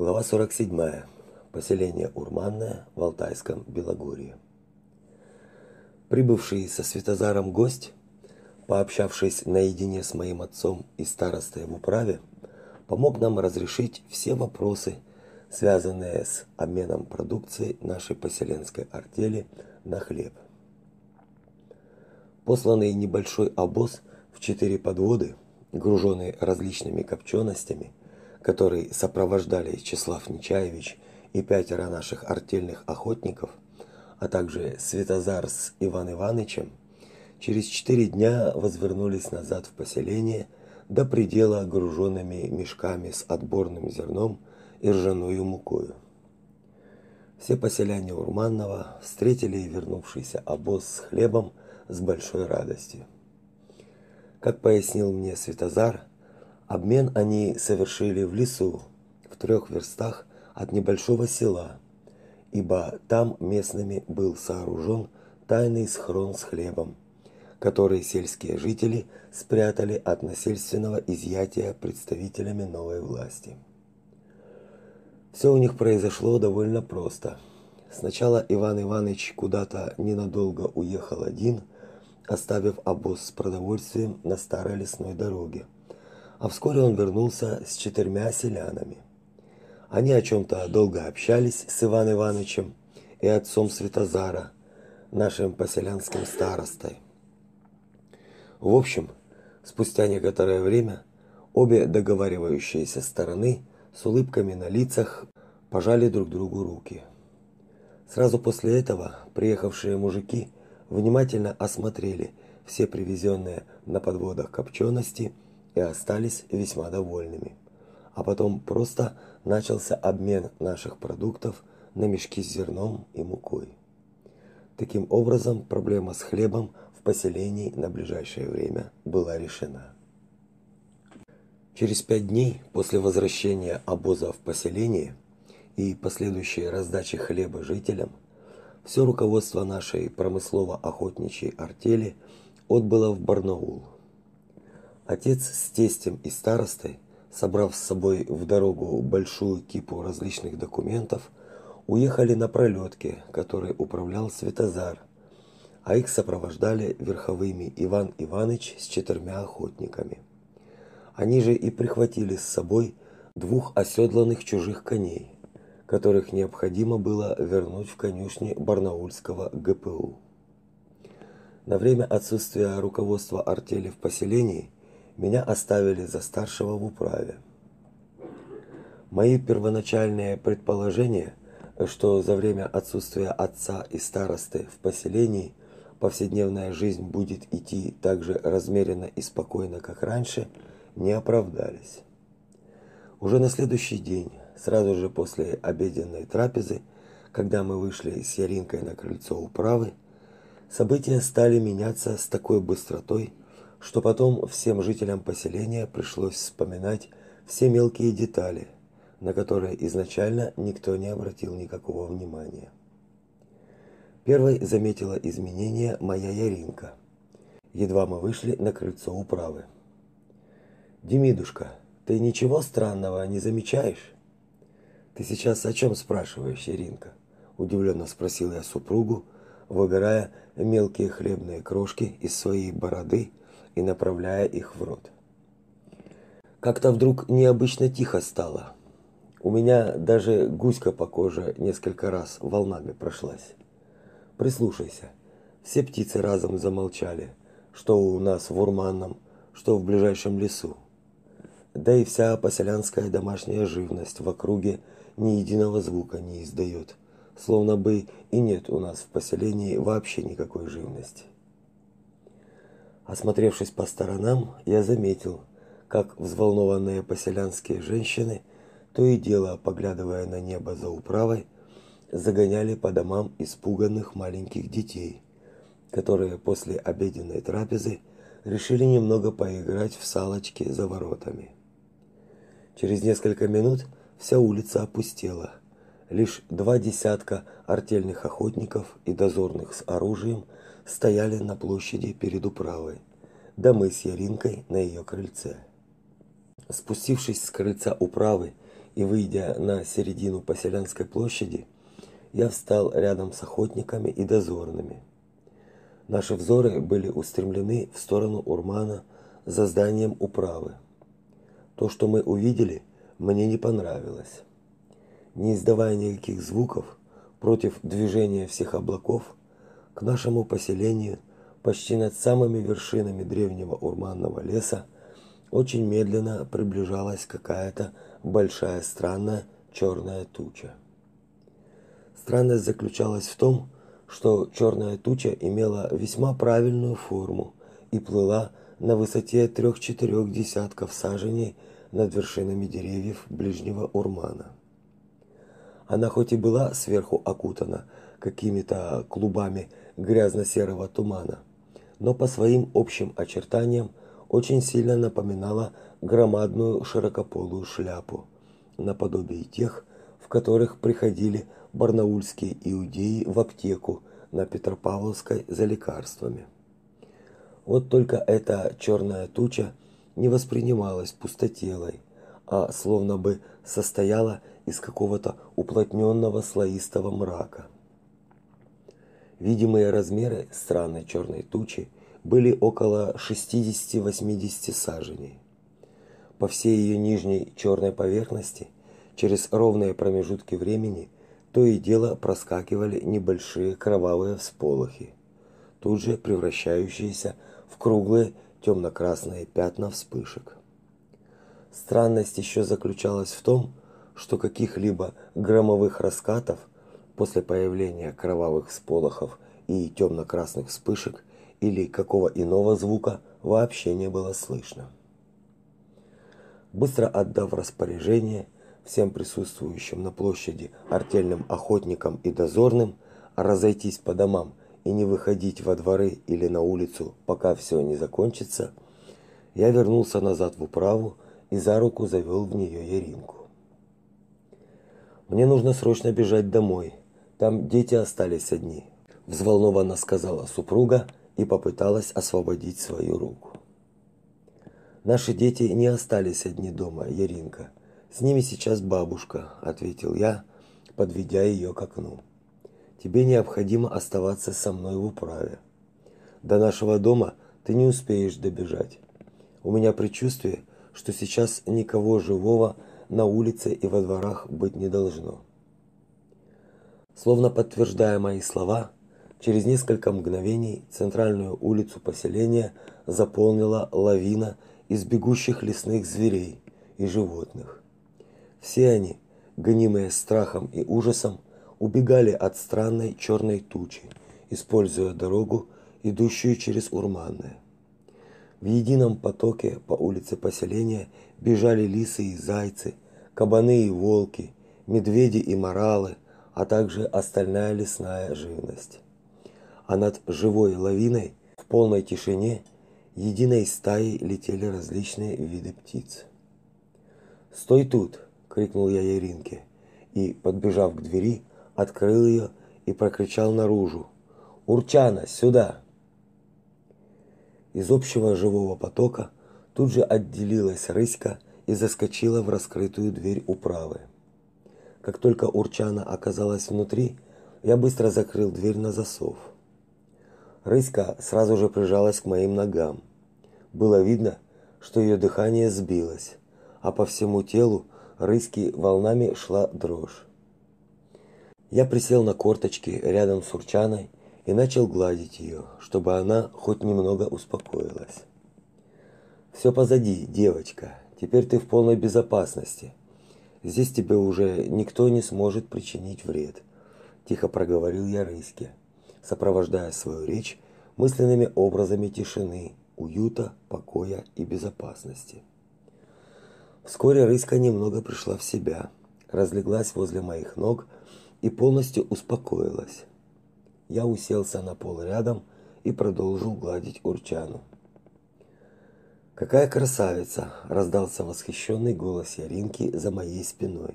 Глава 47. Поселение Урманное в Алтайском Белогорье. Прибывший со Святозаром гость, пообщавшись наедине с моим отцом и старостой в управе, помог нам разрешить все вопросы, связанные с обменом продукции нашей поселенской артели на хлеб. Посланный небольшой обоз в четыре подводы, груженный различными копченостями, который сопровождали Числав Нечаевич и пятеро наших артельных охотников, а также Светозар с Иван Иванычем, через четыре дня возвернулись назад в поселение до предела груженными мешками с отборным зерном и ржаную мукою. Все поселяне Урманного встретили вернувшийся обоз с хлебом с большой радостью. Как пояснил мне Светозар, обмен они совершили в лесу, в трех верстах от небольшого села, ибо там местными был сооружен тайный схрон с хлебом, который сельские жители спрятали от насильственного изъятия представителями новой власти. Все у них произошло довольно просто. Сначала Иван Иванович куда-то ненадолго уехал один – оставив обоз с продовольствием на старой лесной дороге. А вскоре он вернулся с четырьмя селянами. Они о чем-то долго общались с Иваном Ивановичем и отцом Светозара, нашим поселянским старостой. В общем, спустя некоторое время обе договаривающиеся стороны с улыбками на лицах пожали друг другу руки. Сразу после этого приехавшие мужики внимательно осмотрели все привезенные на подводах копчености и остались весьма довольными. А потом просто начался обмен наших продуктов на мешки с зерном и мукой. Таким образом, проблема с хлебом в поселении на ближайшее время была решена. Через пять дней после возвращения обоза в поселение и последующей раздачи хлеба жителям все руководство нашей промыслово-охотничьей артели отбыло в Барнаул. Отец с тестем и старостой, собрав с собой в дорогу большую кипу различных документов, уехали на пролетке, которой управлял Светозар, а их сопровождали верховыми Иван Иванович с четырьмя охотниками. Они же и прихватили с собой двух оседланных чужих коней, которых необходимо было вернуть в конюшни Барнаульского ГПУ. На время отсутствия руководства артели в поселении меня оставили за старшего в управе. Мои первоначальные предположения, что за время отсутствия отца и старосты в поселении повседневная жизнь будет идти так же размеренно и спокойно, как раньше, не оправдались. Уже на следующий день сразу же после обеденной трапезы, когда мы вышли с Яринкой на крыльцо управы, события стали меняться с такой быстротой, что потом всем жителям поселения пришлось вспоминать все мелкие детали, на которые изначально никто не обратил никакого внимания. Первой заметила изменения моя Яринка. Едва мы вышли на крыльцо управы. Демидушка, ты ничего странного не замечаешь? Ты сейчас о чем спрашиваешь, Иринка? удивленно спросил я супругу, выбирая мелкие хлебные крошки из своей бороды и направляя их в рот. Как-то вдруг необычно тихо стало. У меня даже гуська по коже несколько раз волнами прошлась. Прислушайся. Все птицы разом замолчали, что у нас в Урманном, что в ближайшем лесу. Да и вся поселянская домашняя живность в округе ни единого звука не издает, словно бы и нет у нас в поселении вообще никакой живности. Осмотревшись по сторонам, я заметил, как взволнованные поселянские женщины, то и дело поглядывая на небо за управой, загоняли по домам испуганных маленьких детей, которые после обеденной трапезы решили немного поиграть в салочки за воротами. Через несколько минут вся улица опустела. Лишь два десятка артельных охотников и дозорных с оружием стояли на площади перед управой, да мы с Яринкой на ее крыльце. Спустившись с крыльца управы и выйдя на середину поселенской площади, я встал рядом с охотниками и дозорными. Наши взоры были устремлены в сторону Урмана за зданием управы. То, что мы увидели, мне не понравилось. Не издавая никаких звуков против движения всех облаков, к нашему поселению почти над самыми вершинами древнего урманного леса очень медленно приближалась какая-то большая странная черная туча. Странность заключалась в том, что черная туча имела весьма правильную форму и плыла на высоте трех-четырех десятков саженей над вершинами деревьев ближнего Урмана. Она хоть и была сверху окутана какими-то клубами грязно-серого тумана, но по своим общим очертаниям очень сильно напоминала громадную широкополую шляпу, наподобие тех, в которых приходили барнаульские иудеи в аптеку на Петропавловской за лекарствами. Вот только эта черная туча не воспринималась пустотелой, а словно бы состояла из какого-то уплотненного слоистого мрака. Видимые размеры странной черной тучи были около 60-80 саженей. По всей ее нижней черной поверхности, через ровные промежутки времени, то и дело проскакивали небольшие кровавые всполохи, тут же превращающиеся в круглые темно-красные пятна вспышек. Странность еще заключалась в том, что каких-либо громовых раскатов после появления кровавых всполохов и темно-красных вспышек или какого иного звука вообще не было слышно. Быстро отдав распоряжение всем присутствующим на площади артельным охотникам и дозорным разойтись по домам и не выходить во дворы или на улицу, пока все не закончится, я вернулся назад в управу и за руку завел в нее Яринку. Мне нужно срочно бежать домой. Там дети остались одни, взволнованно сказала супруга и попыталась освободить свою руку. Наши дети не остались одни дома, Яринка. С ними сейчас бабушка, ответил я, подведя ее к окну. Тебе необходимо оставаться со мной в управе. До нашего дома ты не успеешь добежать. У меня предчувствие, что сейчас никого живого на улице и во дворах быть не должно. Словно подтверждая мои слова, через несколько мгновений центральную улицу поселения заполнила лавина из бегущих лесных зверей и животных. Все они, гонимые страхом и ужасом, убегали от странной черной тучи, используя дорогу, идущую через Урманное. В едином потоке по улице поселения бежали лисы и зайцы, кабаны и волки, медведи и моралы, а также остальная лесная живность. А над живой лавиной в полной тишине единой стаей летели различные виды птиц. "Стой тут!" крикнул я Яринке и, подбежав к двери, открыл ее и прокричал наружу: "Урчана, сюда!" Из общего живого потока тут же отделилась рыська и заскочила в раскрытую дверь управы. Как только Урчана оказалась внутри, я быстро закрыл дверь на засов. Рыська сразу же прижалась к моим ногам. Было видно, что ее дыхание сбилось, а по всему телу рыськи волнами шла дрожь. Я присел на корточки рядом с Урчаной и начал гладить ее, чтобы она хоть немного успокоилась. Все позади, девочка. Теперь ты в полной безопасности. Здесь тебе уже никто не сможет причинить вред, тихо проговорил я Рыське, сопровождая свою речь мысленными образами тишины, уюта, покоя и безопасности. Вскоре Рыська немного пришла в себя, разлеглась возле моих ног и полностью успокоилась. Я уселся на пол рядом и продолжил гладить Урчану. Какая красавица, раздался восхищенный голос Яринки за моей спиной.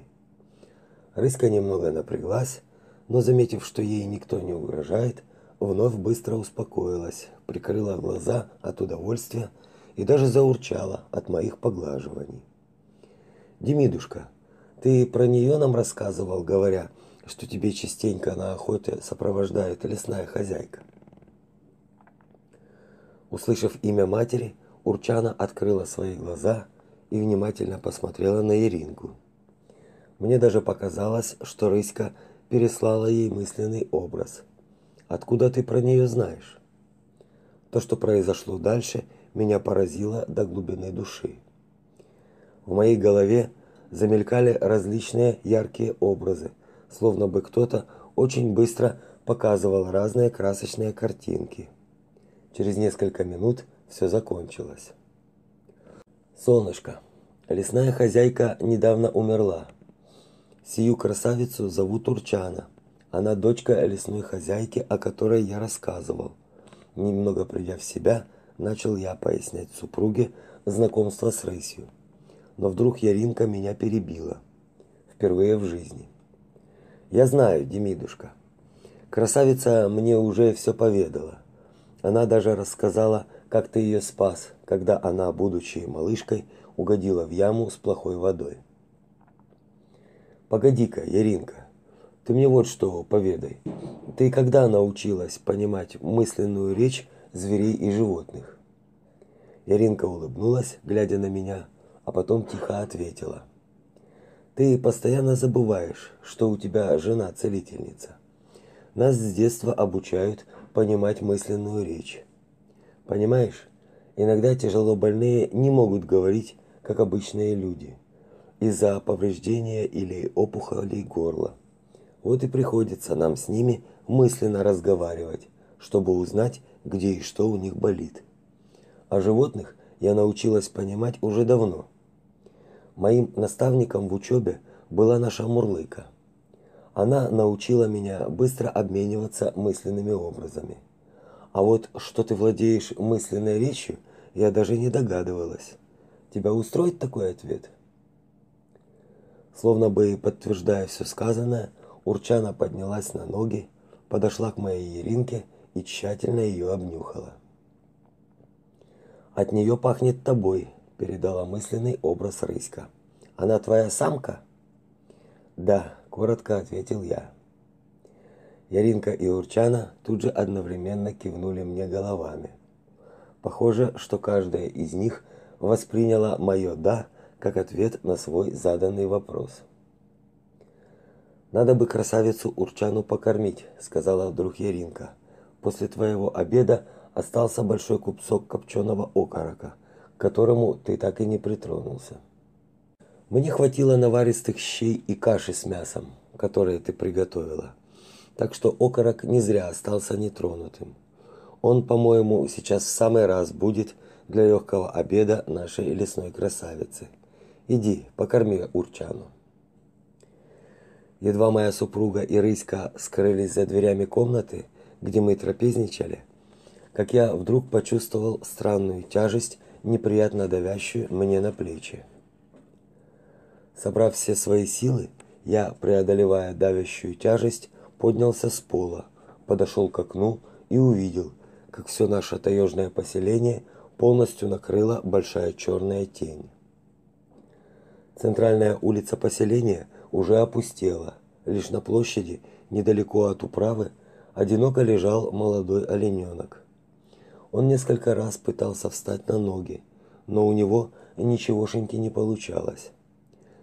Рыска немного напряглась, но заметив, что ей никто не угрожает, вновь быстро успокоилась, прикрыла глаза от удовольствия и даже заурчала от моих поглаживаний. Демидушка, Ты про нее нам рассказывал, говоря, что тебе частенько на охоте сопровождает лесная хозяйка. Услышав имя матери, Урчана открыла свои глаза и внимательно посмотрела на Иринку. Мне даже показалось, что Рыська переслала ей мысленный образ. Откуда ты про нее знаешь? То, что произошло дальше, меня поразило до глубины души. В моей голове замелькали различные яркие образы, словно бы кто-то очень быстро показывал разные красочные картинки. Через несколько минут все закончилось. Солнышко, лесная хозяйка недавно умерла. Сию красавицу зовут Урчана. Она дочка лесной хозяйки, о которой я рассказывал. Немного придя в себя, начал я пояснять супруге знакомство с рысью. Но вдруг Яринка меня перебила. Впервые в жизни. Я знаю, Демидушка. Красавица мне уже все поведала. Она даже рассказала, как ты ее спас, когда она, будучи малышкой, угодила в яму с плохой водой. Погоди-ка, Яринка, ты мне вот что поведай. Ты когда научилась понимать мысленную речь зверей и животных? Яринка улыбнулась, глядя на меня, а потом тихо ответила: Ты постоянно забываешь, что у тебя жена целительница. Нас с детства обучают понимать мысленную речь. Понимаешь, иногда тяжело больные не могут говорить, как обычные люди, из-за повреждения или опухолей горла. Вот и приходится нам с ними мысленно разговаривать, чтобы узнать, где и что у них болит. А животных я научилась понимать уже давно. Моим наставником в учебе была наша Мурлыка. Она научила меня быстро обмениваться мысленными образами. А вот что ты владеешь мысленной речью, я даже не догадывалась. Тебя устроит такой ответ? Словно бы подтверждая все сказанное, Урчана поднялась на ноги, подошла к моей Еринке и тщательно ее обнюхала. От нее пахнет тобой, передала мысленный образ Рыська. Она твоя самка? Да, коротко ответил я. Яринка и Урчана тут же одновременно кивнули мне головами. Похоже, что каждая из них восприняла мое да как ответ на свой заданный вопрос. Надо бы красавицу Урчану покормить, сказала вдруг Яринка. После твоего обеда остался большой кусок копченого окорока, к которому ты так и не притронулся. Мне хватило наваристых щей и каши с мясом, которые ты приготовила. Так что окорок не зря остался нетронутым. Он, по-моему, сейчас в самый раз будет для легкого обеда нашей лесной красавицы. Иди, покорми урчану. Едва моя супруга и рыська скрылись за дверями комнаты, где мы трапезничали, как я вдруг почувствовал странную тяжесть, неприятно давящую мне на плечи. Собрав все свои силы, я, преодолевая давящую тяжесть, поднялся с пола, подошел к окну и увидел, как все наше таежное поселение полностью накрыла большая черная тень. Центральная улица поселения уже опустела. Лишь на площади, недалеко от управы, одиноко лежал молодой олененок. Он несколько раз пытался встать на ноги, но у него ничегошеньки не получалось.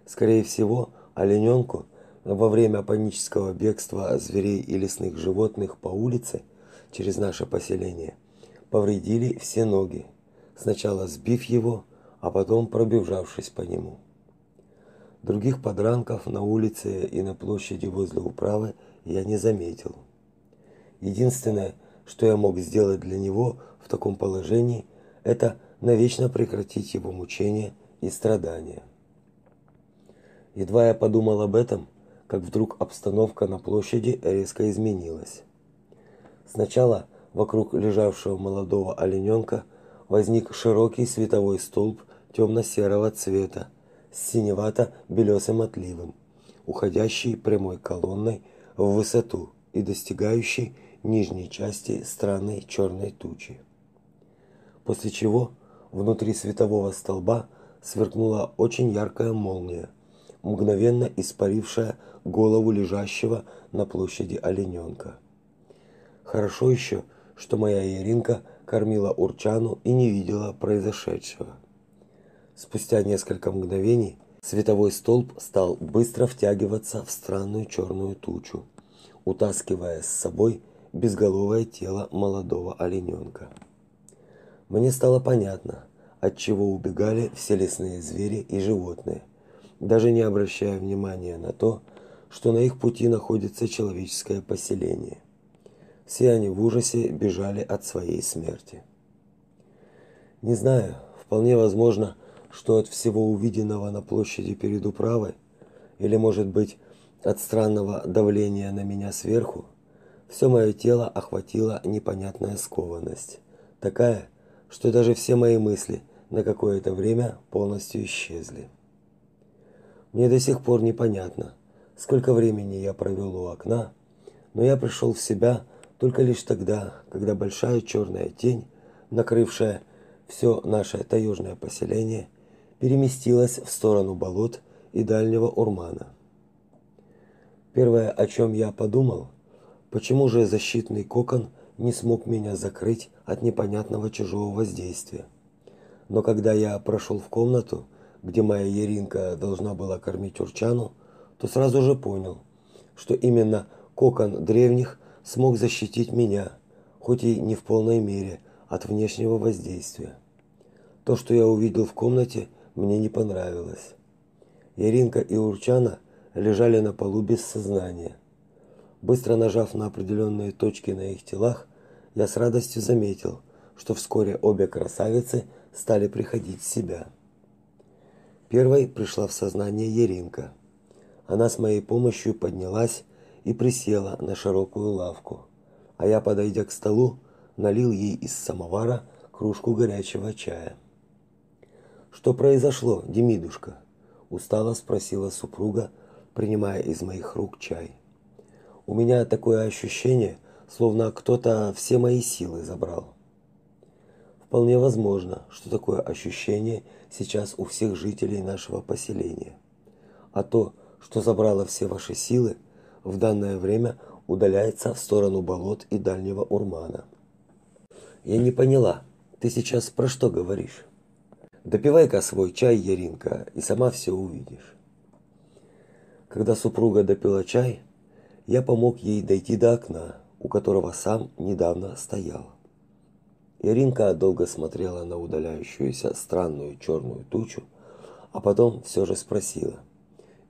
Скорее всего, олененку во время панического бегства зверей и лесных животных по улице через наше поселение повредили все ноги, сначала сбив его, а потом пробежавшись по нему. Других подранков на улице и на площади возле управы я не заметил. Единственное, что я мог сделать для него в таком положении, это навечно прекратить его мучения и страдания. Едва я подумал об этом, как вдруг обстановка на площади резко изменилась. Сначала вокруг лежавшего молодого олененка возник широкий световой столб темно-серого цвета с синевато-белесым отливом, уходящий прямой колонной в высоту и достигающий нижней части странной черной тучи. После чего внутри светового столба сверкнула очень яркая молния – мгновенно испарившая голову лежащего на площади олененка. Хорошо еще, что моя Яринка кормила Урчану и не видела произошедшего. Спустя несколько мгновений световой столб стал быстро втягиваться в странную черную тучу, утаскивая с собой безголовое тело молодого олененка. Мне стало понятно, от чего убегали все лесные звери и животные, даже не обращая внимания на то, что на их пути находится человеческое поселение. Все они в ужасе бежали от своей смерти. Не знаю, вполне возможно, что от всего увиденного на площади перед управой, или, может быть, от странного давления на меня сверху, все мое тело охватила непонятная скованность, такая, что даже все мои мысли на какое-то время полностью исчезли. Мне до сих пор непонятно, сколько времени я провел у окна, но я пришел в себя только лишь тогда, когда большая черная тень, накрывшая все наше таежное поселение, переместилась в сторону болот и дальнего Урмана. Первое, о чем я подумал, почему же защитный кокон не смог меня закрыть от непонятного чужого воздействия. Но когда я прошел в комнату, где моя Еринка должна была кормить Урчану, то сразу же понял, что именно кокон древних смог защитить меня, хоть и не в полной мере, от внешнего воздействия. То, что я увидел в комнате, мне не понравилось. Яринка и Урчана лежали на полу без сознания. Быстро нажав на определенные точки на их телах, я с радостью заметил, что вскоре обе красавицы стали приходить в себя. Первой пришла в сознание Еринка. Она с моей помощью поднялась и присела на широкую лавку, а я, подойдя к столу, налил ей из самовара кружку горячего чая. Что произошло, Демидушка? устало спросила супруга, принимая из моих рук чай. У меня такое ощущение, словно кто-то все мои силы забрал. Вполне возможно, что такое ощущение сейчас у всех жителей нашего поселения. А то, что забрало все ваши силы, в данное время удаляется в сторону болот и дальнего Урмана. Я не поняла, ты сейчас про что говоришь? Допивай-ка свой чай, Яринка, и сама все увидишь. Когда супруга допила чай, я помог ей дойти до окна, у которого сам недавно стоял. Яринка долго смотрела на удаляющуюся странную черную тучу, а потом все же спросила: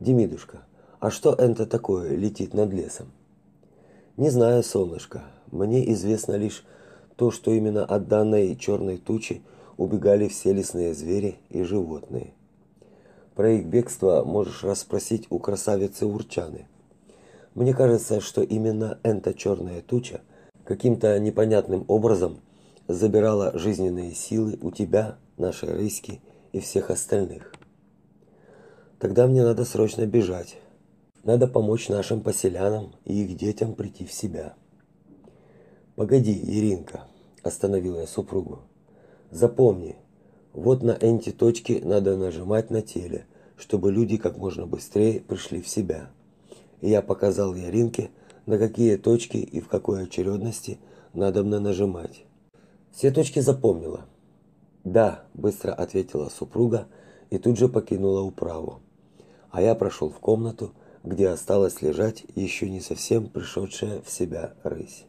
"Демидушка, а что это такое летит над лесом?" "Не знаю, солнышко. Мне известно лишь то, что именно от данной черной тучи убегали все лесные звери и животные. Про их бегство можешь расспросить у красавицы Урчаны. Мне кажется, что именно эта черная туча каким-то непонятным образом забирала жизненные силы у тебя, нашей рыски и всех остальных. Тогда мне надо срочно бежать. Надо помочь нашим поселянам и их детям прийти в себя. Погоди, Иринка, остановила я супругу. Запомни, вот на эти точки надо нажимать на теле, чтобы люди как можно быстрее пришли в себя. И я показал Яринке, на какие точки и в какой очередности надо мне нажимать. Все точки запомнила. Да, быстро ответила супруга и тут же покинула управу. А я прошел в комнату, где осталась лежать еще не совсем пришедшая в себя рысь.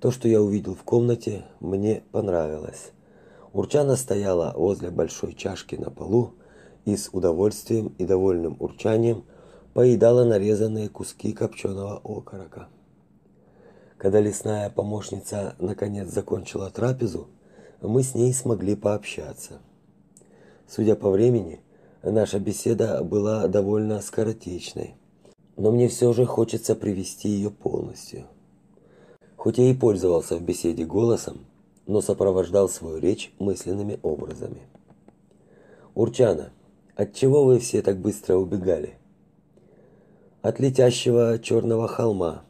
То, что я увидел в комнате, мне понравилось. Урчана стояла возле большой чашки на полу и с удовольствием и довольным урчанием поедала нарезанные куски копченого окорока. Когда лесная помощница наконец закончила трапезу, мы с ней смогли пообщаться. Судя по времени, наша беседа была довольно скоротечной, но мне все же хочется привести ее полностью. Хоть я и пользовался в беседе голосом, но сопровождал свою речь мысленными образами. Урчана, от чего вы все так быстро убегали? От летящего черного холма.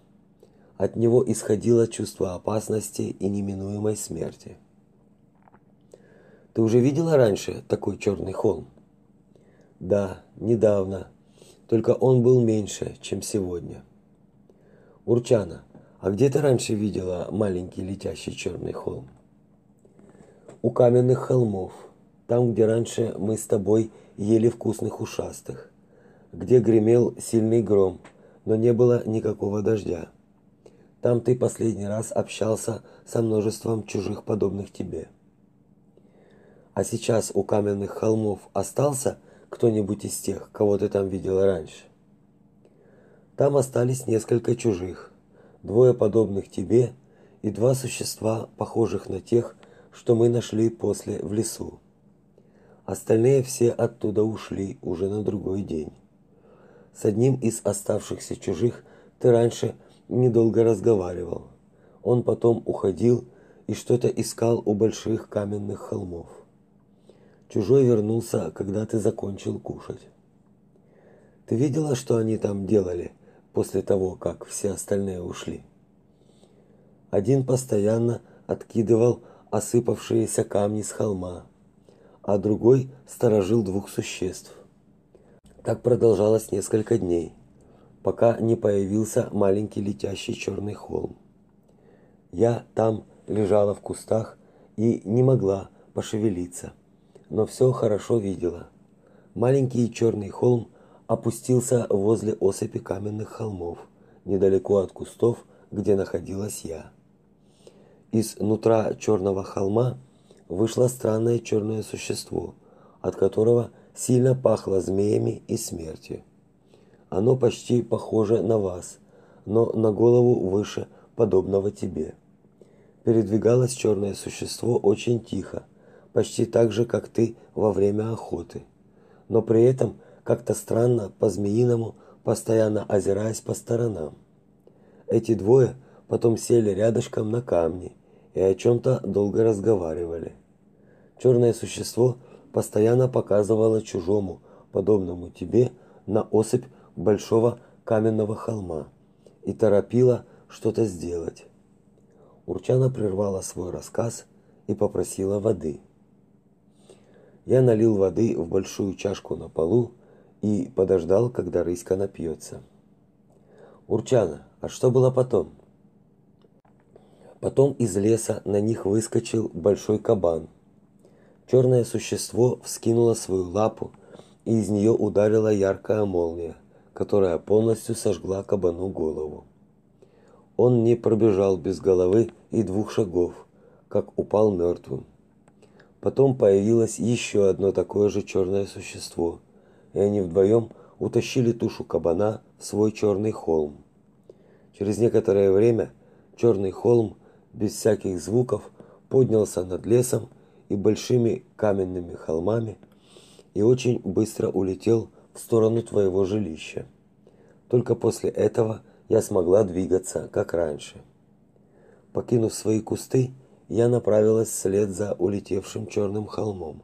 От него исходило чувство опасности и неминуемой смерти. Ты уже видела раньше такой черный холм? Да, недавно. Только он был меньше, чем сегодня. Урчана, а где ты раньше видела маленький летящий черный холм? У каменных холмов, там, где раньше мы с тобой ели вкусных ушастых, где гремел сильный гром, но не было никакого дождя. Там ты последний раз общался со множеством чужих подобных тебе. А сейчас у каменных холмов остался кто-нибудь из тех, кого ты там видела раньше? Там остались несколько чужих, двое подобных тебе и два существа, похожих на тех, что мы нашли после в лесу. Остальные все оттуда ушли уже на другой день. С одним из оставшихся чужих ты раньше недолго разговаривал. Он потом уходил и что-то искал у больших каменных холмов. Чужой вернулся, когда ты закончил кушать. Ты видела, что они там делали после того, как все остальные ушли? Один постоянно откидывал осыпавшиеся камни с холма, а другой сторожил двух существ. Так продолжалось несколько дней, пока не появился маленький летящий черный холм. Я там лежала в кустах и не могла пошевелиться но все хорошо видела. Маленький черный холм опустился возле осыпи каменных холмов, недалеко от кустов, где находилась я. Из нутра черного холма вышло странное черное существо, от которого сильно пахло змеями и смертью. Оно почти похоже на вас, но на голову выше подобного тебе. Передвигалось черное существо очень тихо, почти так же, как ты во время охоты. Но при этом как-то странно, по-змеиному, постоянно озираясь по сторонам. Эти двое потом сели рядышком на камни и о чем-то долго разговаривали. Черное существо постоянно показывало чужому, подобному тебе, на осыпь большого каменного холма и торопило что-то сделать. Урчана прервала свой рассказ и попросила воды. Я налил воды в большую чашку на полу и подождал, когда рыська напьется. Урчана, а что было потом? Потом из леса на них выскочил большой кабан. Черное существо вскинуло свою лапу, и из нее ударила яркая молния, которая полностью сожгла кабану голову. Он не пробежал без головы и двух шагов, как упал мертвым. Потом появилось еще одно такое же черное существо, и они вдвоем утащили тушу кабана в свой черный холм. Через некоторое время черный холм без всяких звуков поднялся над лесом и большими каменными холмами и очень быстро улетел в сторону твоего жилища. Только после этого я смогла двигаться, как раньше. Покинув свои кусты, я направилась вслед за улетевшим черным холмом.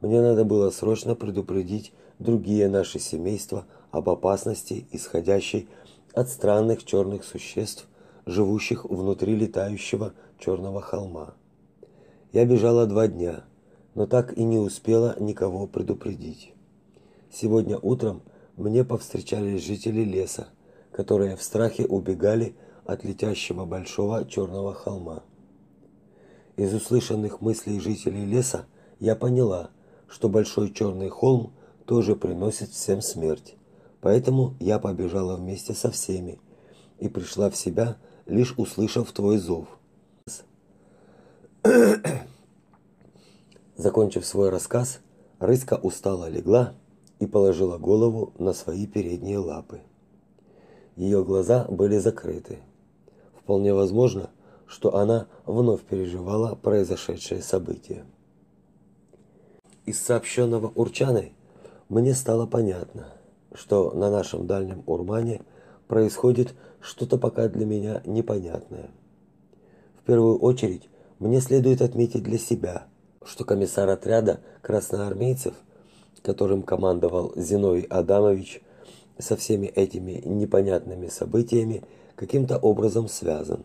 Мне надо было срочно предупредить другие наши семейства об опасности, исходящей от странных черных существ, живущих внутри летающего черного холма. Я бежала два дня, но так и не успела никого предупредить. Сегодня утром мне повстречались жители леса, которые в страхе убегали от летящего большого черного холма. Из услышанных мыслей жителей леса я поняла, что большой черный холм тоже приносит всем смерть. Поэтому я побежала вместе со всеми и пришла в себя, лишь услышав твой зов. Закончив свой рассказ, рыска устало легла и положила голову на свои передние лапы. Ее глаза были закрыты. Вполне возможно, что она вновь переживала произошедшее событие. Из сообщенного Урчаной мне стало понятно, что на нашем дальнем Урмане происходит что-то пока для меня непонятное. В первую очередь, мне следует отметить для себя, что комиссар отряда красноармейцев, которым командовал Зиновий Адамович, со всеми этими непонятными событиями каким-то образом связан.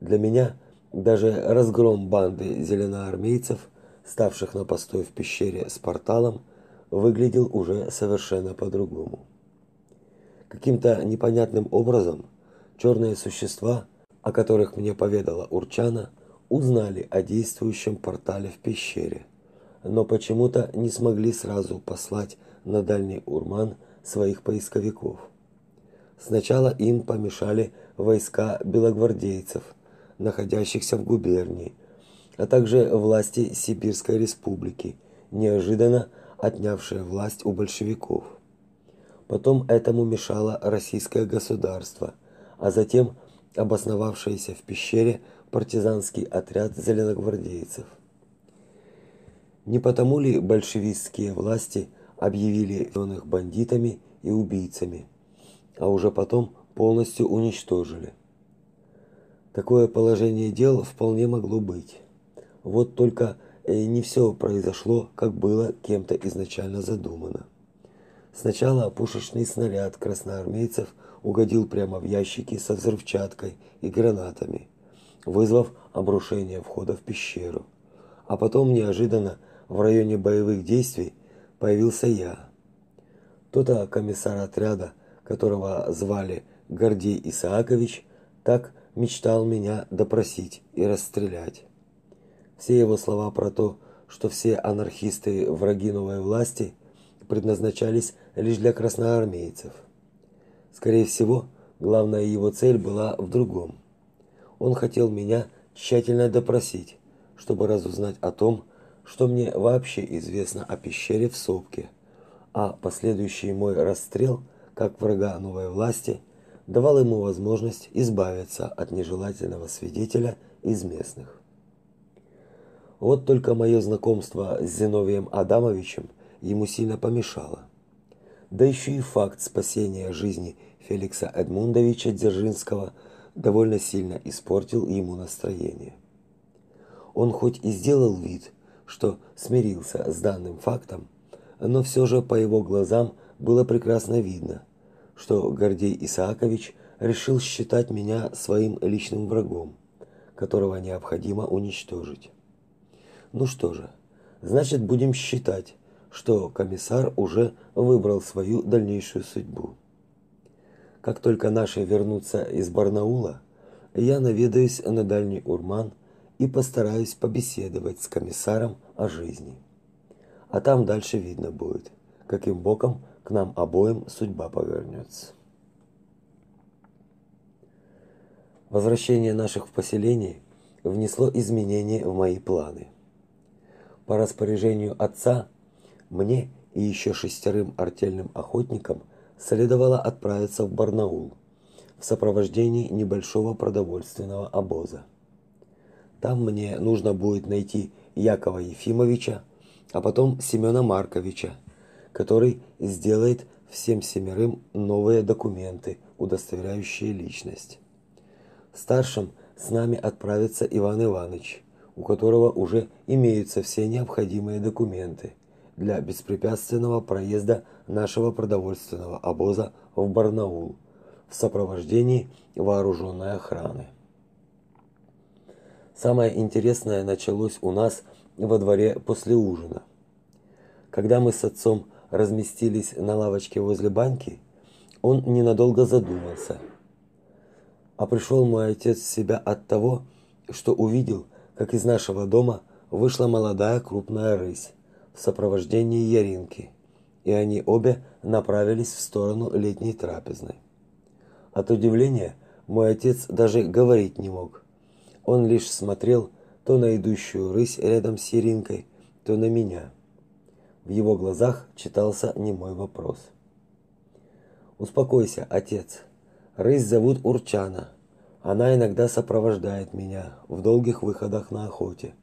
Для меня даже разгром банды зеленоармейцев, ставших на постой в пещере с порталом, выглядел уже совершенно по-другому. Каким-то непонятным образом черные существа, о которых мне поведала Урчана, узнали о действующем портале в пещере, но почему-то не смогли сразу послать на дальний Урман своих поисковиков. Сначала им помешали войска белогвардейцев, находящихся в губернии, а также власти Сибирской республики, неожиданно отнявшие власть у большевиков. Потом этому мешало российское государство, а затем обосновавшийся в пещере партизанский отряд зеленогвардейцев. Не потому ли большевистские власти объявили их бандитами и убийцами, а уже потом полностью уничтожили? Такое положение дел вполне могло быть. Вот только э, не все произошло, как было кем-то изначально задумано. Сначала пушечный снаряд красноармейцев угодил прямо в ящики со взрывчаткой и гранатами, вызвав обрушение входа в пещеру. А потом неожиданно в районе боевых действий появился я. Тот комиссар отряда, которого звали Гордей Исаакович, так мечтал меня допросить и расстрелять. Все его слова про то, что все анархисты враги новой власти, предназначались лишь для красноармейцев. Скорее всего, главная его цель была в другом. Он хотел меня тщательно допросить, чтобы разузнать о том, что мне вообще известно о пещере в Сопке, а последующий мой расстрел, как врага новой власти, давал ему возможность избавиться от нежелательного свидетеля из местных. Вот только мое знакомство с Зиновием Адамовичем ему сильно помешало. Да еще и факт спасения жизни Феликса Эдмундовича Дзержинского довольно сильно испортил ему настроение. Он хоть и сделал вид, что смирился с данным фактом, но все же по его глазам было прекрасно видно, что Гордей Исаакович решил считать меня своим личным врагом, которого необходимо уничтожить. Ну что же, значит, будем считать, что комиссар уже выбрал свою дальнейшую судьбу. Как только наши вернутся из Барнаула, я наведаюсь на Дальний Урман и постараюсь побеседовать с комиссаром о жизни. А там дальше видно будет, каким боком к нам обоим судьба повернется. Возвращение наших в поселение внесло изменения в мои планы. По распоряжению отца мне и еще шестерым артельным охотникам следовало отправиться в Барнаул в сопровождении небольшого продовольственного обоза. Там мне нужно будет найти Якова Ефимовича, а потом Семена Марковича, который сделает всем семерым новые документы, удостоверяющие личность. Старшим с нами отправится Иван Иванович, у которого уже имеются все необходимые документы для беспрепятственного проезда нашего продовольственного обоза в Барнаул в сопровождении вооруженной охраны. Самое интересное началось у нас во дворе после ужина. Когда мы с отцом разместились на лавочке возле баньки, он ненадолго задумался. А пришел мой отец в себя от того, что увидел, как из нашего дома вышла молодая крупная рысь в сопровождении Яринки, и они обе направились в сторону летней трапезной. От удивления мой отец даже говорить не мог. Он лишь смотрел то на идущую рысь рядом с Яринкой, то на меня. В его глазах читался немой вопрос. Успокойся, отец. Рысь зовут Урчана. Она иногда сопровождает меня в долгих выходах на охоте.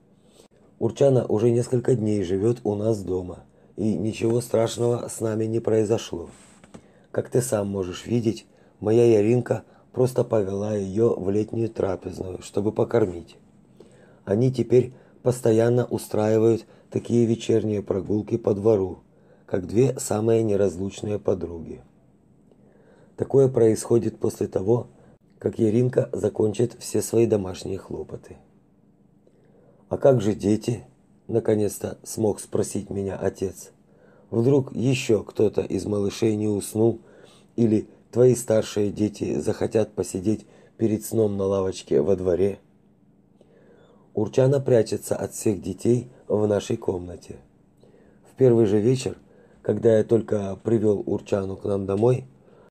Урчана уже несколько дней живет у нас дома, и ничего страшного с нами не произошло. Как ты сам можешь видеть, моя Яринка просто повела ее в летнюю трапезную, чтобы покормить. Они теперь постоянно устраивают такие вечерние прогулки по двору, как две самые неразлучные подруги. Такое происходит после того, как Яринка закончит все свои домашние хлопоты. А как же дети? Наконец-то смог спросить меня отец. Вдруг еще кто-то из малышей не уснул или твои старшие дети захотят посидеть перед сном на лавочке во дворе. Урчана прячется от всех детей в нашей комнате. В первый же вечер, когда я только привел Урчану к нам домой,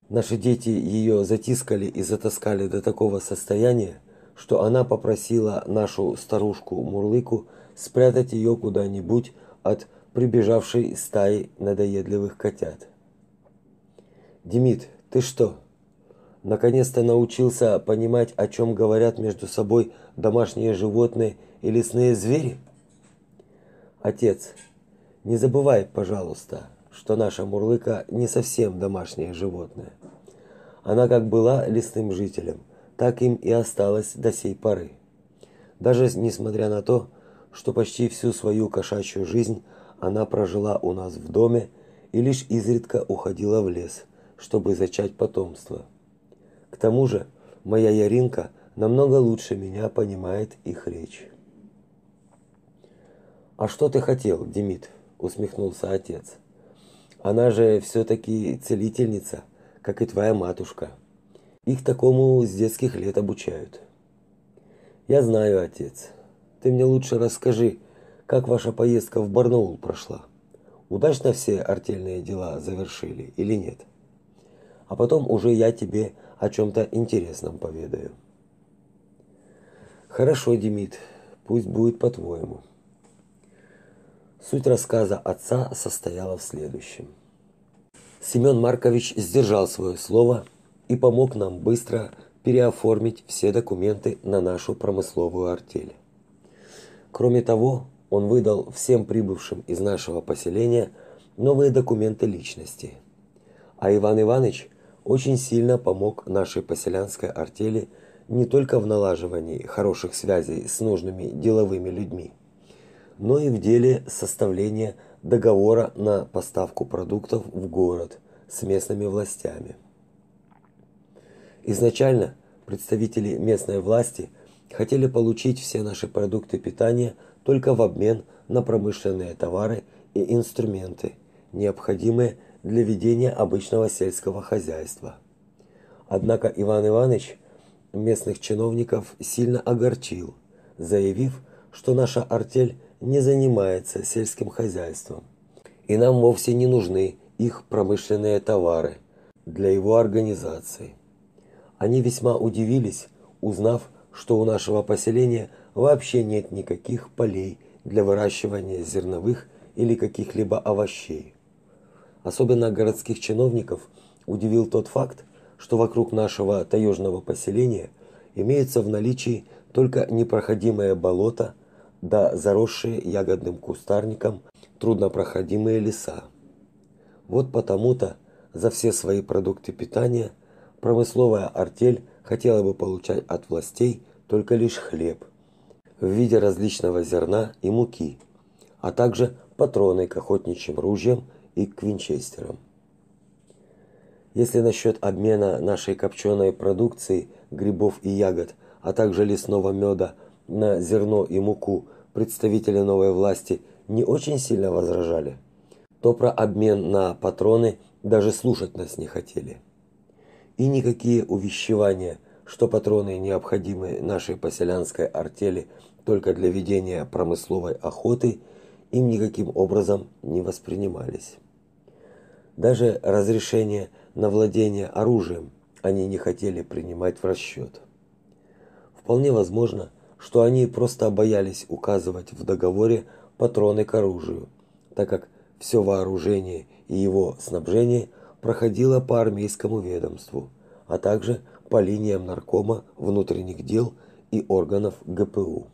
наши дети ее затискали и затаскали до такого состояния, что она попросила нашу старушку Мурлыку спрятать ее куда-нибудь от прибежавшей стаи надоедливых котят. Демид, ты что? Наконец-то научился понимать, о чем говорят между собой домашние животные и лесные звери? Отец, не забывай, пожалуйста, что наша мурлыка не совсем домашнее животное. Она как была лесным жителем, так им и осталась до сей поры. Даже несмотря на то, что почти всю свою кошачью жизнь она прожила у нас в доме и лишь изредка уходила в лес, чтобы зачать потомство. К тому же, моя Яринка намного лучше меня понимает их речь. А что ты хотел, Демид? усмехнулся отец. Она же все таки целительница, как и твоя матушка. Их такому с детских лет обучают. Я знаю, отец. Ты мне лучше расскажи, как ваша поездка в Барнаул прошла? Удачно все артельные дела завершили или нет? А потом уже я тебе о чем то интересном поведаю. Хорошо, Демид, пусть будет по-твоему. Суть рассказа отца состояла в следующем. Семен Маркович сдержал свое слово и помог нам быстро переоформить все документы на нашу промысловую артель. Кроме того, он выдал всем прибывшим из нашего поселения новые документы личности. А Иван Иванович очень сильно помог нашей поселянской артели не только в налаживании хороших связей с нужными деловыми людьми, но и в деле составления договора на поставку продуктов в город с местными властями. Изначально представители местной власти хотели получить все наши продукты питания только в обмен на промышленные товары и инструменты, необходимые для ведения обычного сельского хозяйства. Однако Иван Иванович местных чиновников сильно огорчил, заявив, что наша артель не занимается сельским хозяйством, и нам вовсе не нужны их промышленные товары для его организации. Они весьма удивились, узнав, что у нашего поселения вообще нет никаких полей для выращивания зерновых или каких-либо овощей. Особенно городских чиновников удивил тот факт, что вокруг нашего таежного поселения имеется в наличии только непроходимое болото да заросшие ягодным кустарником труднопроходимые леса. Вот потому-то за все свои продукты питания промысловая артель хотела бы получать от властей только лишь хлеб – в виде различного зерна и муки, а также патроны к охотничьим ружьям и к винчестерам. Если насчет обмена нашей копченой продукции, грибов и ягод, а также лесного меда на зерно и муку представители новой власти не очень сильно возражали, то про обмен на патроны даже слушать нас не хотели. И никакие увещевания что патроны необходимы нашей поселянской артели только для ведения промысловой охоты, им никаким образом не воспринимались. Даже разрешение на владение оружием они не хотели принимать в расчет. Вполне возможно, что они просто боялись указывать в договоре патроны к оружию, так как все вооружение и его снабжение проходило по армейскому ведомству, а также по линиям наркома внутренних дел и органов ГПУ.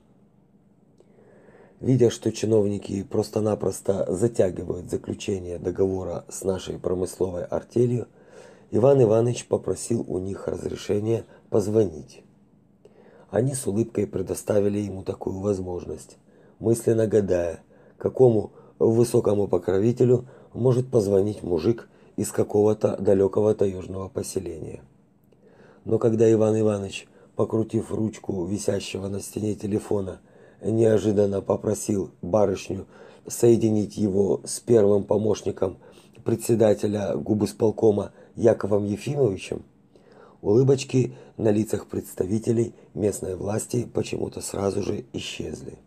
Видя, что чиновники просто-напросто затягивают заключение договора с нашей промысловой артелью, Иван Иванович попросил у них разрешения позвонить. Они с улыбкой предоставили ему такую возможность, мысленно гадая, какому высокому покровителю может позвонить мужик из какого-то далекого таежного поселения. Но когда Иван Иванович, покрутив ручку висящего на стене телефона, неожиданно попросил барышню соединить его с первым помощником председателя губысполкома Яковом Ефимовичем, улыбочки на лицах представителей местной власти почему-то сразу же исчезли.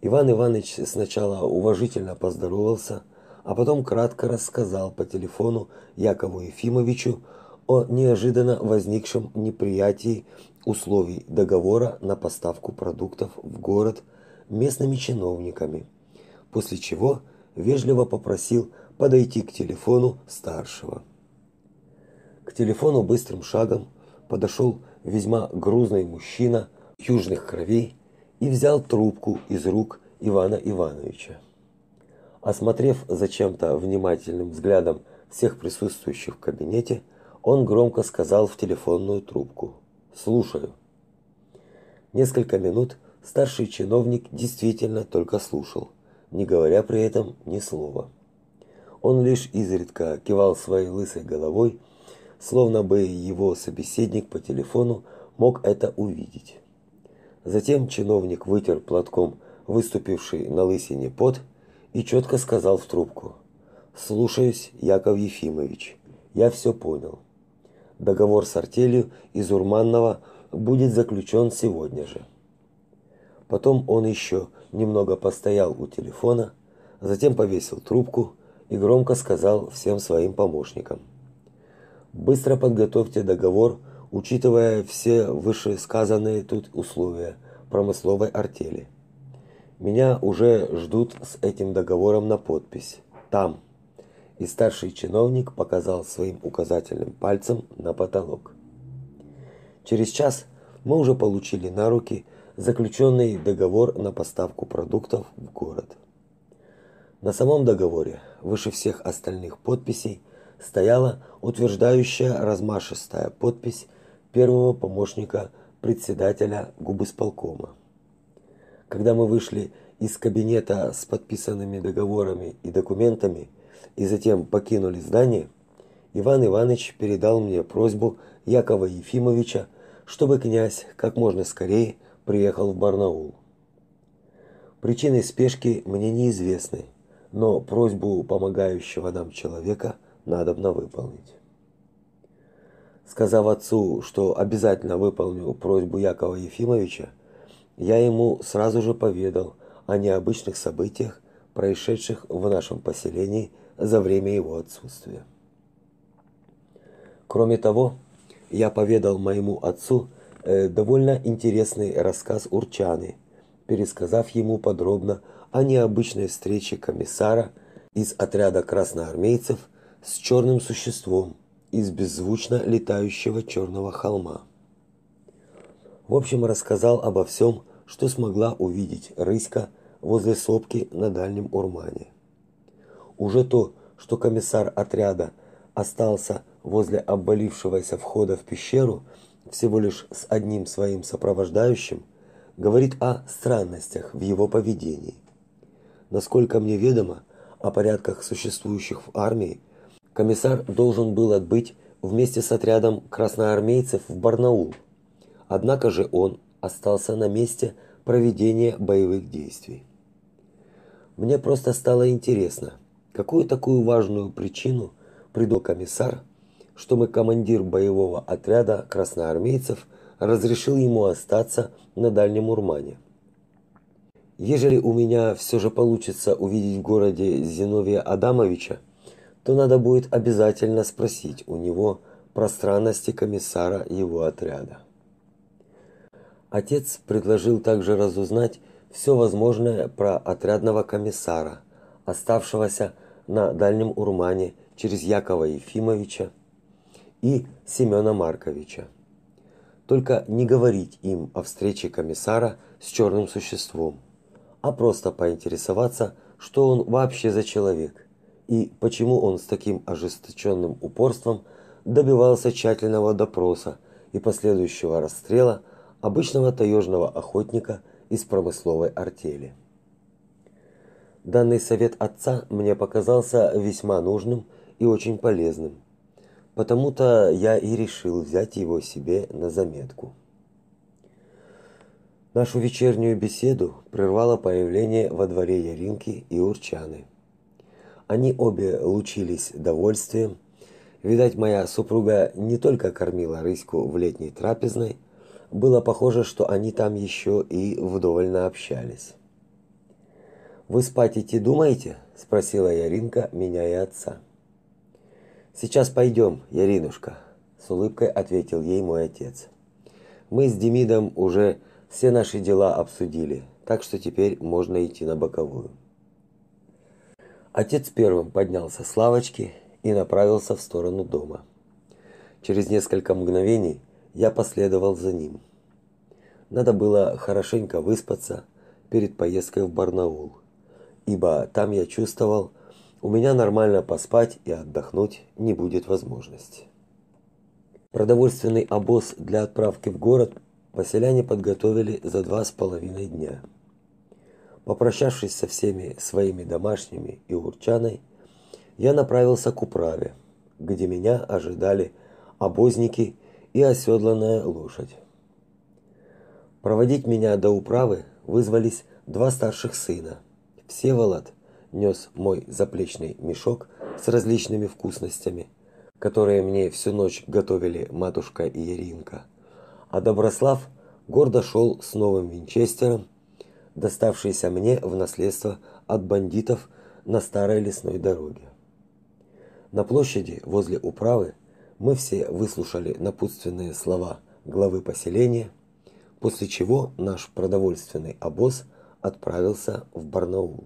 Иван Иванович сначала уважительно поздоровался, а потом кратко рассказал по телефону Якову Ефимовичу о неожиданно возникшем неприятии условий договора на поставку продуктов в город местными чиновниками, после чего вежливо попросил подойти к телефону старшего. К телефону быстрым шагом подошел весьма грузный мужчина южных кровей и взял трубку из рук Ивана Ивановича. Осмотрев зачем-то внимательным взглядом всех присутствующих в кабинете, он громко сказал в телефонную трубку: "Слушаю". Несколько минут старший чиновник действительно только слушал, не говоря при этом ни слова. Он лишь изредка кивал своей лысой головой, словно бы его собеседник по телефону мог это увидеть. Затем чиновник вытер платком выступивший на лысине пот и четко сказал в трубку: "Слушаюсь, Яков Ефимович. Я все понял. Договор с артелью из Урманного будет заключен сегодня же". Потом он еще немного постоял у телефона, затем повесил трубку и громко сказал всем своим помощникам: "Быстро подготовьте договор, учитывая все вышесказанные тут условия промысловой артели. Меня уже ждут с этим договором на подпись. Там. И старший чиновник показал своим указательным пальцем на потолок. Через час мы уже получили на руки заключенный договор на поставку продуктов в город. На самом договоре, выше всех остальных подписей, стояла утверждающая размашистая подпись первого помощника председателя губысполкома. Когда мы вышли из кабинета с подписанными договорами и документами и затем покинули здание, Иван Иванович передал мне просьбу Якова Ефимовича, чтобы князь как можно скорее приехал в Барнаул. Причины спешки мне неизвестны, но просьбу помогающего нам человека надобно выполнить. Сказав отцу, что обязательно выполню просьбу Якова Ефимовича, я ему сразу же поведал о необычных событиях, происшедших в нашем поселении за время его отсутствия. Кроме того, я поведал моему отцу э, довольно интересный рассказ Урчаны, пересказав ему подробно о необычной встрече комиссара из отряда красноармейцев с черным существом из беззвучно летающего черного холма. В общем, рассказал обо всем, что смогла увидеть рыська возле сопки на дальнем Урмане. Уже то, что комиссар отряда остался возле обвалившегося входа в пещеру всего лишь с одним своим сопровождающим, говорит о странностях в его поведении. Насколько мне ведомо о порядках существующих в армии, комиссар должен был отбыть вместе с отрядом красноармейцев в Барнаул. Однако же он остался на месте проведения боевых действий. Мне просто стало интересно, какую такую важную причину придумал комиссар, чтобы командир боевого отряда красноармейцев разрешил ему остаться на Дальнем Урмане. Ежели у меня все же получится увидеть в городе Зиновия Адамовича, то надо будет обязательно спросить у него про странности комиссара его отряда. Отец предложил также разузнать все возможное про отрядного комиссара, оставшегося на Дальнем Урмане через Якова Ефимовича и Семена Марковича. Только не говорить им о встрече комиссара с черным существом, а просто поинтересоваться, что он вообще за человек и почему он с таким ожесточенным упорством добивался тщательного допроса и последующего расстрела обычного таежного охотника из промысловой артели. Данный совет отца мне показался весьма нужным и очень полезным. Потому-то я и решил взять его себе на заметку. Нашу вечернюю беседу прервало появление во дворе Яринки и Урчаны. Они обе лучились довольствием. Видать, моя супруга не только кормила рыську в летней трапезной, было похоже, что они там еще и вдоволь общались. Вы спать идти думаете? спросила Яринка меня и отца. Сейчас пойдем, Яринушка, с улыбкой ответил ей мой отец. Мы с Демидом уже все наши дела обсудили, так что теперь можно идти на боковую. Отец первым поднялся с лавочки и направился в сторону дома. Через несколько мгновений я последовал за ним. Надо было хорошенько выспаться перед поездкой в Барнаул, ибо там я чувствовал, у меня нормально поспать и отдохнуть не будет возможности. Продовольственный обоз для отправки в город поселяне подготовили за два с половиной дня. Попрощавшись со всеми своими домашними и урчаной, я направился к управе, где меня ожидали обозники и оседланная лошадь. Проводить меня до управы вызвались два старших сына. Всеволод нес мой заплечный мешок с различными вкусностями, которые мне всю ночь готовили матушка и Иринка, а Доброслав гордо шел с новым винчестером доставшийся мне в наследство от бандитов на старой лесной дороге. На площади возле управы мы все выслушали напутственные слова главы поселения, после чего наш продовольственный обоз отправился в Барнаул.